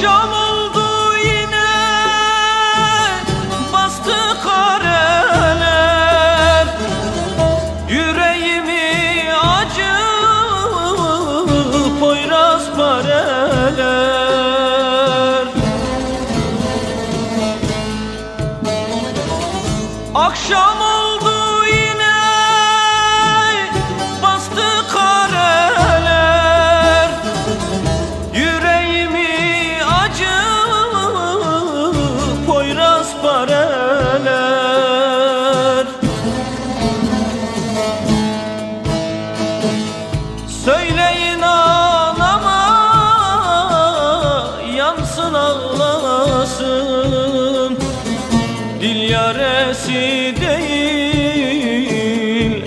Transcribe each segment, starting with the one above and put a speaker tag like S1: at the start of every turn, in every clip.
S1: Akşam oldu yine bastı kareler. Yüreğimi acı poyraz pareler Akşam oldu yaresi değil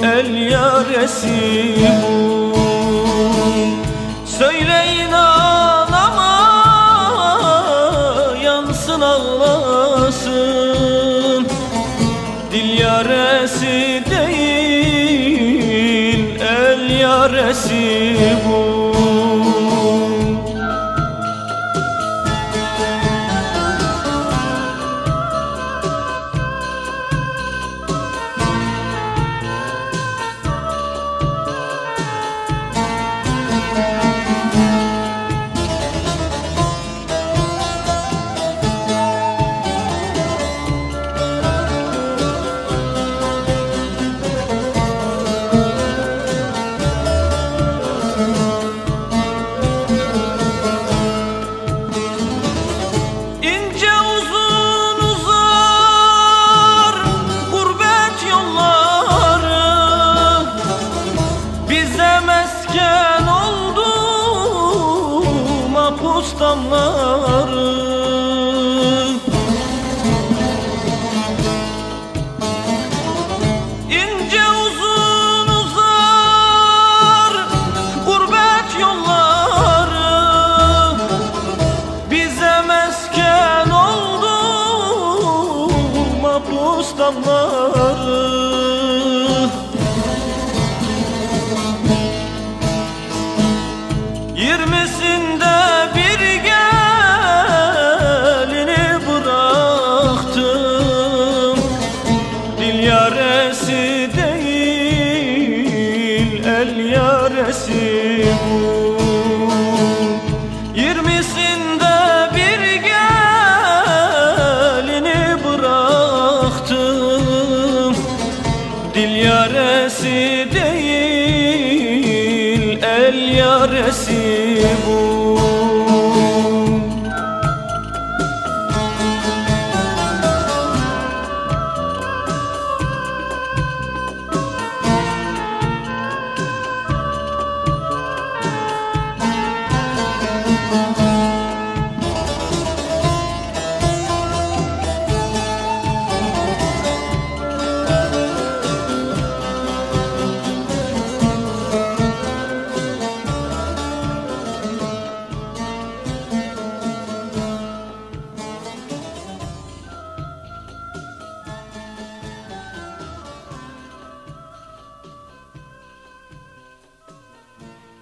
S1: El yaresi. Bu Söyleyin ağlama Yansın ağlasın. Dil yaresi değil El yaresi bu damla çaresi bu? Yirmisinde bir gelini bıraktım. Dil yaresi değil el yaresi.